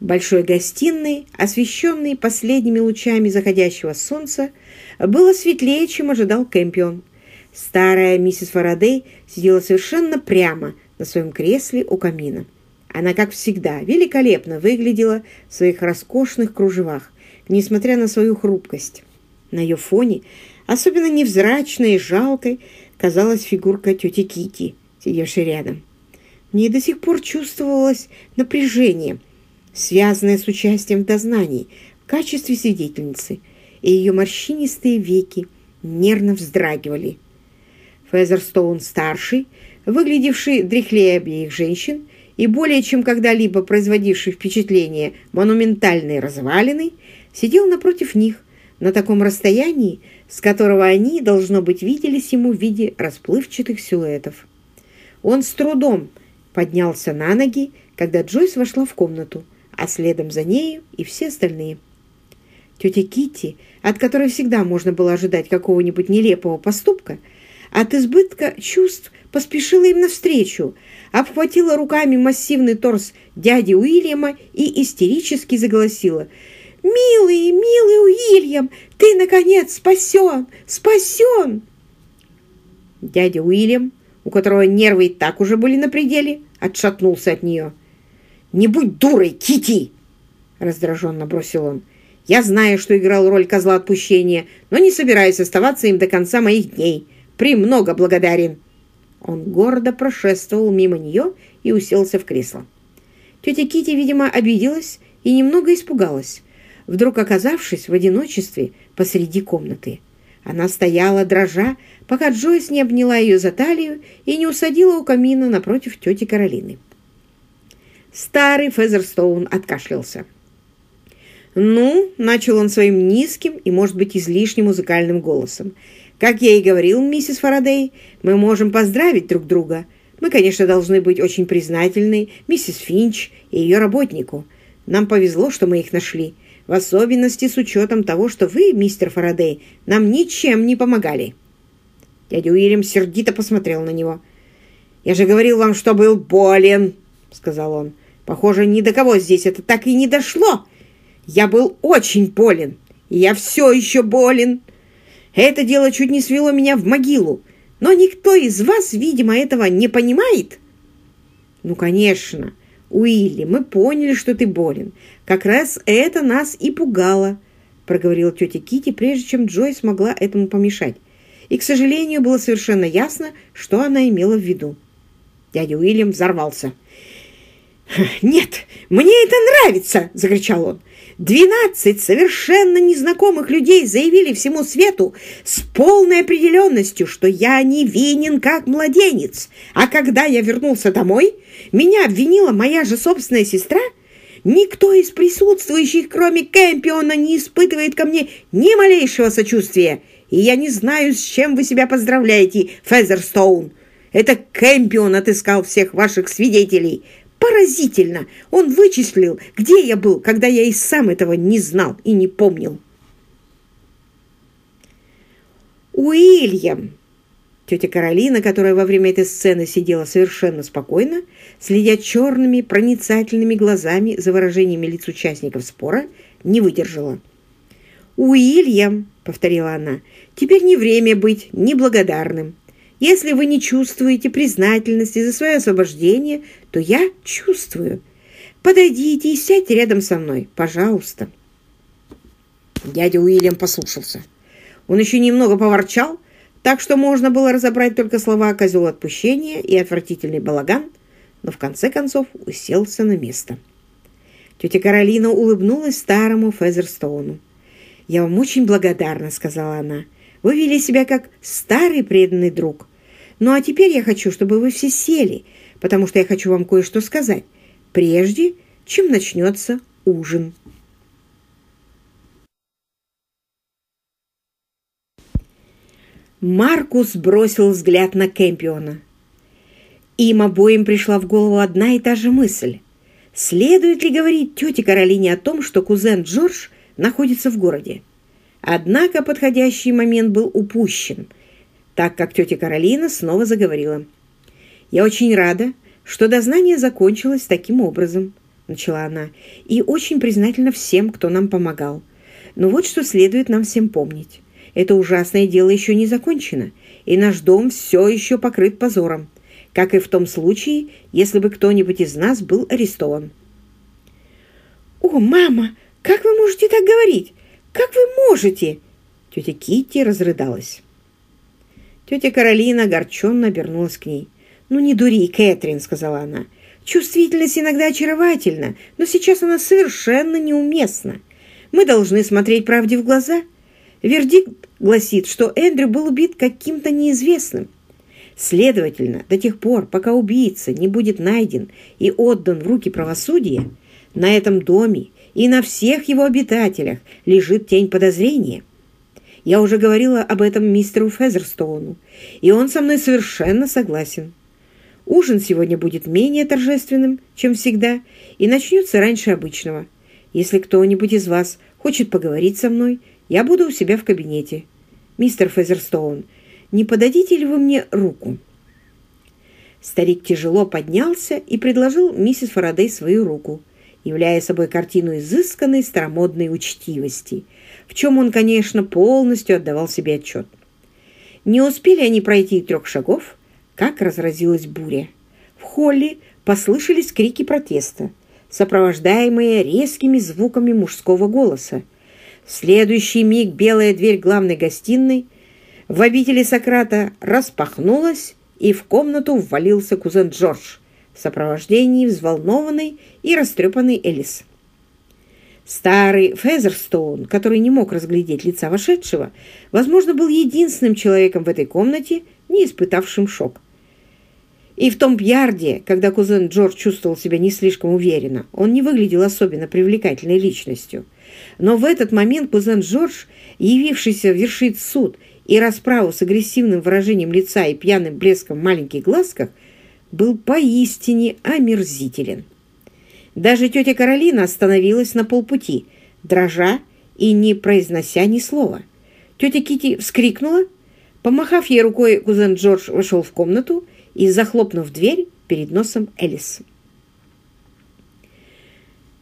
большой гостиной, освещенной последними лучами заходящего солнца, было светлее, чем ожидал Кэмпион. Старая миссис Фарадей сидела совершенно прямо на своем кресле у камина. Она, как всегда, великолепно выглядела в своих роскошных кружевах, несмотря на свою хрупкость. На ее фоне, особенно невзрачной и жалкой, казалась фигурка тети Кити, сидевшей рядом. В ней до сих пор чувствовалось напряжение, связанное с участием в дознании в качестве свидетельницы, и ее морщинистые веки нервно вздрагивали. Фезерстоун-старший, выглядевший дряхлее обеих женщин и более чем когда-либо производивший впечатление монументальной развалины, сидел напротив них на таком расстоянии, с которого они, должно быть, виделись ему в виде расплывчатых силуэтов. Он с трудом поднялся на ноги, когда Джойс вошла в комнату, а следом за нею и все остальные. Тетя Китти, от которой всегда можно было ожидать какого-нибудь нелепого поступка, от избытка чувств поспешила им навстречу, обхватила руками массивный торс дяди Уильяма и истерически заголосила. «Милый, милый Уильям, ты, наконец, спасен! Спасен!» Дядя Уильям, у которого нервы и так уже были на пределе, отшатнулся от нее. «Не будь дурой, Кити! раздраженно бросил он. «Я знаю, что играл роль козла отпущения, но не собираюсь оставаться им до конца моих дней. Премного благодарен!» Он гордо прошествовал мимо нее и уселся в кресло. Тетя Кити, видимо, обиделась и немного испугалась, вдруг оказавшись в одиночестве посреди комнаты. Она стояла, дрожа, пока Джойс не обняла ее за талию и не усадила у камина напротив тети Каролины. Старый Фезерстоун откашлялся. «Ну», — начал он своим низким и, может быть, излишне музыкальным голосом, «как я и говорил, миссис Фарадей, мы можем поздравить друг друга. Мы, конечно, должны быть очень признательны миссис Финч и ее работнику. Нам повезло, что мы их нашли, в особенности с учетом того, что вы, мистер Фарадей, нам ничем не помогали». Дядя Уильям сердито посмотрел на него. «Я же говорил вам, что был болен», — сказал он. «Похоже, ни до кого здесь это так и не дошло. Я был очень болен, и я все еще болен. Это дело чуть не свело меня в могилу, но никто из вас, видимо, этого не понимает». «Ну, конечно, Уилли, мы поняли, что ты болен. Как раз это нас и пугало», — проговорила тетя Кити, прежде чем Джой смогла этому помешать и, к сожалению, было совершенно ясно, что она имела в виду. Дядя Уильям взорвался. «Нет, мне это нравится!» – закричал он. «Двенадцать совершенно незнакомых людей заявили всему свету с полной определенностью, что я невинен как младенец. А когда я вернулся домой, меня обвинила моя же собственная сестра. Никто из присутствующих, кроме Кэмпиона, не испытывает ко мне ни малейшего сочувствия и я не знаю, с чем вы себя поздравляете, Фезерстоун. Это Кэмпион отыскал всех ваших свидетелей. Поразительно! Он вычислил, где я был, когда я и сам этого не знал и не помнил. Уильям! Тетя Каролина, которая во время этой сцены сидела совершенно спокойно, следя черными проницательными глазами за выражениями лиц участников спора, не выдержала. «Уильям!» — повторила она. «Теперь не время быть неблагодарным. Если вы не чувствуете признательности за свое освобождение, то я чувствую. Подойдите и сядьте рядом со мной, пожалуйста». Дядя Уильям послушался. Он еще немного поворчал, так что можно было разобрать только слова «козел отпущения» и «отвратительный балаган», но в конце концов уселся на место. Тетя Каролина улыбнулась старому Фезерстоуну. «Я вам очень благодарна», — сказала она. «Вы вели себя как старый преданный друг. Ну а теперь я хочу, чтобы вы все сели, потому что я хочу вам кое-что сказать, прежде чем начнется ужин». Маркус бросил взгляд на Кэмпиона. Им обоим пришла в голову одна и та же мысль. Следует ли говорить тете Каролине о том, что кузен Джордж находится в городе. Однако подходящий момент был упущен, так как тетя Каролина снова заговорила. «Я очень рада, что дознание закончилось таким образом. — начала она, — «и очень признательна всем, кто нам помогал. Но вот что следует нам всем помнить. Это ужасное дело еще не закончено, и наш дом все еще покрыт позором, как и в том случае, если бы кто-нибудь из нас был арестован». «О, мама, как вы можете так говорить? Как вы можете?» Тетя Китти разрыдалась. Тетя Каролина огорченно обернулась к ней. «Ну не дури, Кэтрин», — сказала она. «Чувствительность иногда очаровательна, но сейчас она совершенно неуместна. Мы должны смотреть правде в глаза. Вердикт гласит, что Эндрю был убит каким-то неизвестным. Следовательно, до тех пор, пока убийца не будет найден и отдан в руки правосудия, на этом доме и на всех его обитателях лежит тень подозрения. Я уже говорила об этом мистеру Фезерстоуну, и он со мной совершенно согласен. Ужин сегодня будет менее торжественным, чем всегда, и начнется раньше обычного. Если кто-нибудь из вас хочет поговорить со мной, я буду у себя в кабинете. Мистер Фезерстоун, не подадите ли вы мне руку?» Старик тяжело поднялся и предложил миссис Фарадей свою руку, являя собой картину изысканной старомодной учтивости, в чем он, конечно, полностью отдавал себе отчет. Не успели они пройти трех шагов, как разразилась буря. В холле послышались крики протеста, сопровождаемые резкими звуками мужского голоса. В следующий миг белая дверь главной гостиной в обители Сократа распахнулась, и в комнату ввалился кузен Джордж в сопровождении взволнованной и растрепанной Элис. Старый Фезерстоун, который не мог разглядеть лица вошедшего, возможно, был единственным человеком в этой комнате, не испытавшим шок. И в том ярде, когда кузен Джордж чувствовал себя не слишком уверенно, он не выглядел особенно привлекательной личностью. Но в этот момент кузен Джордж, явившийся вершить суд и расправу с агрессивным выражением лица и пьяным блеском в маленьких глазках, был поистине омерзителен. Даже тетя Каролина остановилась на полпути, дрожа и не произнося ни слова. Тетя Кити вскрикнула. Помахав ей рукой, кузен Джордж вошел в комнату и, захлопнув дверь перед носом Элис.